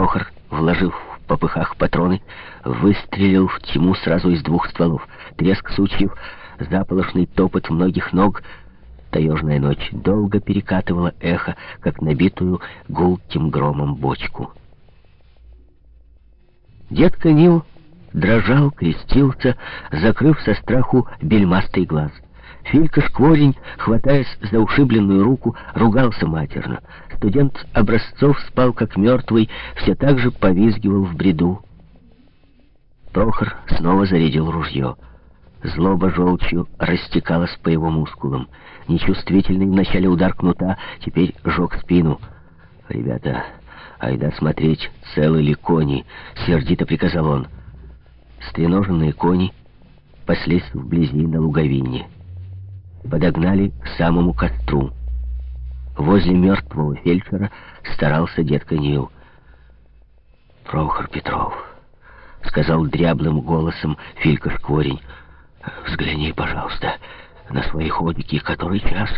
Прохор, вложив в попыхах патроны, выстрелил в тьму сразу из двух стволов. Треск сучьев, заполошный топот многих ног. Таежная ночь долго перекатывала эхо, как набитую гулким громом бочку. Детка Нил дрожал, крестился, закрыв со страху бельмастый глаз. Филька Шкворень, хватаясь за ушибленную руку, ругался матерно. Студент Образцов спал как мертвый, все так же повизгивал в бреду. Прохор снова зарядил ружье. Злоба желчью растекалась по его мускулам. Нечувствительный вначале удар кнута теперь жег спину. «Ребята, айда смотреть, целы ли кони», — сердито приказал он. Стреноженные кони паслись вблизи на луговине. Подогнали к самому костру. Возле мертвого фельдшера старался дед Нил. «Прохор Петров», — сказал дряблым голосом Филька Шкворень, — «взгляни, пожалуйста, на свои ходики, который час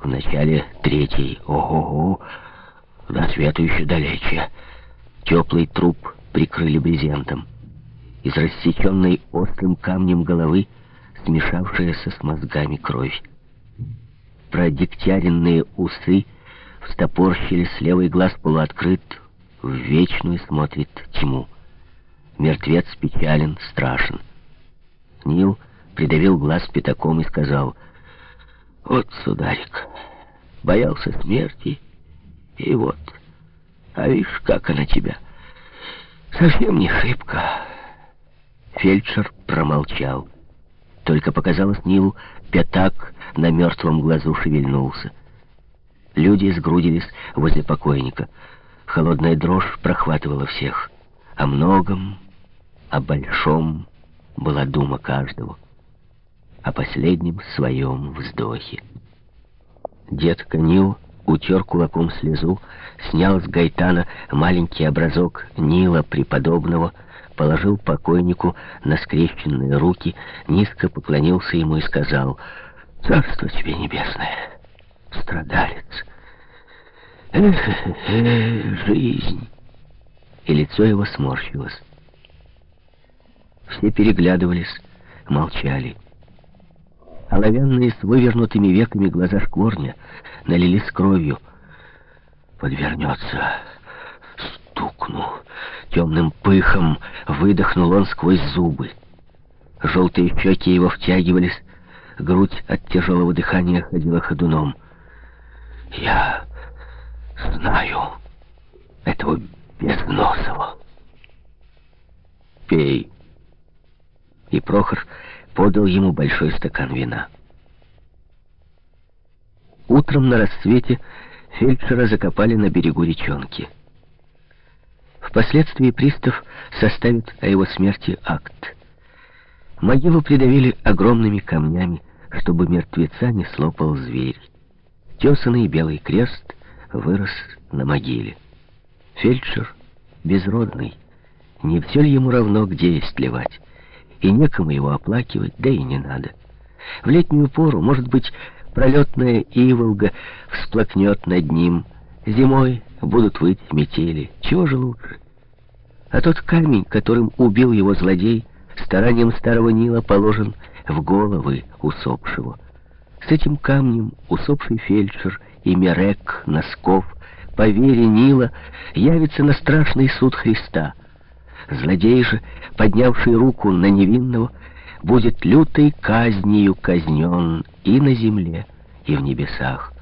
в начале третьей. Ого-го, до свету еще далече». Теплый труп прикрыли брезентом из рассеченной острым камнем головы, смешавшаяся с мозгами кровь. Продегтяренные усы встопорщились, левый глаз полуоткрыт, в вечную смотрит тьму. Мертвец печален, страшен. Нил придавил глаз пятаком и сказал, «Вот, сударик, боялся смерти, и вот, а видишь, как она тебя, совсем не шибко». Фельдшер промолчал. Только показалось Нилу, пятак на мертвом глазу шевельнулся. Люди сгрудились возле покойника. Холодная дрожь прохватывала всех. О многом, о большом была дума каждого. О последнем своем вздохе. Дед Канил утер кулаком слезу, снял с гайтана маленький образок Нила преподобного, положил покойнику на скрещенные руки, низко поклонился ему и сказал, «Царство тебе небесное, страдалец! Эх, эх, жизнь!» И лицо его сморщилось. Все переглядывались, молчали. Оловянные с вывернутыми веками глаза шкворня налились кровью. «Подвернется, стукну!» Темным пыхом выдохнул он сквозь зубы. Желтые щеки его втягивались, грудь от тяжелого дыхания ходила ходуном. «Я знаю этого безносого. Пей!» И Прохор подал ему большой стакан вина. Утром на рассвете фельдшера закопали на берегу речонки. Впоследствии пристав составит о его смерти акт. Могилу придавили огромными камнями, чтобы мертвеца не слопал зверь. Тесанный белый крест вырос на могиле. Фельдшер безродный. Не все ли ему равно, где есть ливать? И некому его оплакивать, да и не надо. В летнюю пору, может быть, пролетная иволга всплакнет над ним, Зимой будут выть метели. Чего же лучше? А тот камень, которым убил его злодей, старанием старого Нила положен в головы усопшего. С этим камнем усопший фельдшер и Мерек Носков по вере Нила явится на страшный суд Христа. Злодей же, поднявший руку на невинного, будет лютой казнью казнен и на земле, и в небесах.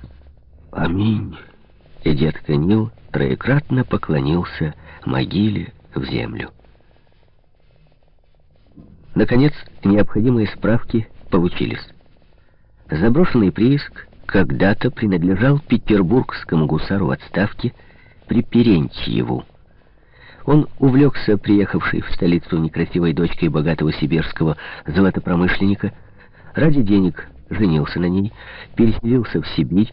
Аминь и дед Канил троекратно поклонился могиле в землю. Наконец, необходимые справки получились. Заброшенный прииск когда-то принадлежал петербургскому гусару в отставке при Перентьеву. Он увлекся приехавшей в столицу некрасивой дочкой богатого сибирского золотопромышленника, ради денег женился на ней, переселился в Сибирь,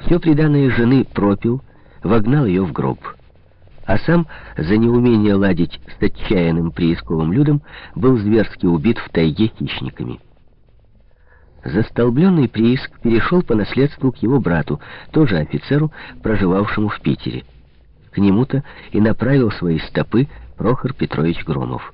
все приданное жены пропил, вогнал ее в гроб. А сам за неумение ладить с отчаянным приисковым людом был зверски убит в тайге хищниками. Застолбленный прииск перешел по наследству к его брату, тоже офицеру, проживавшему в Питере. к нему-то и направил свои стопы Прохор Петрович Громов.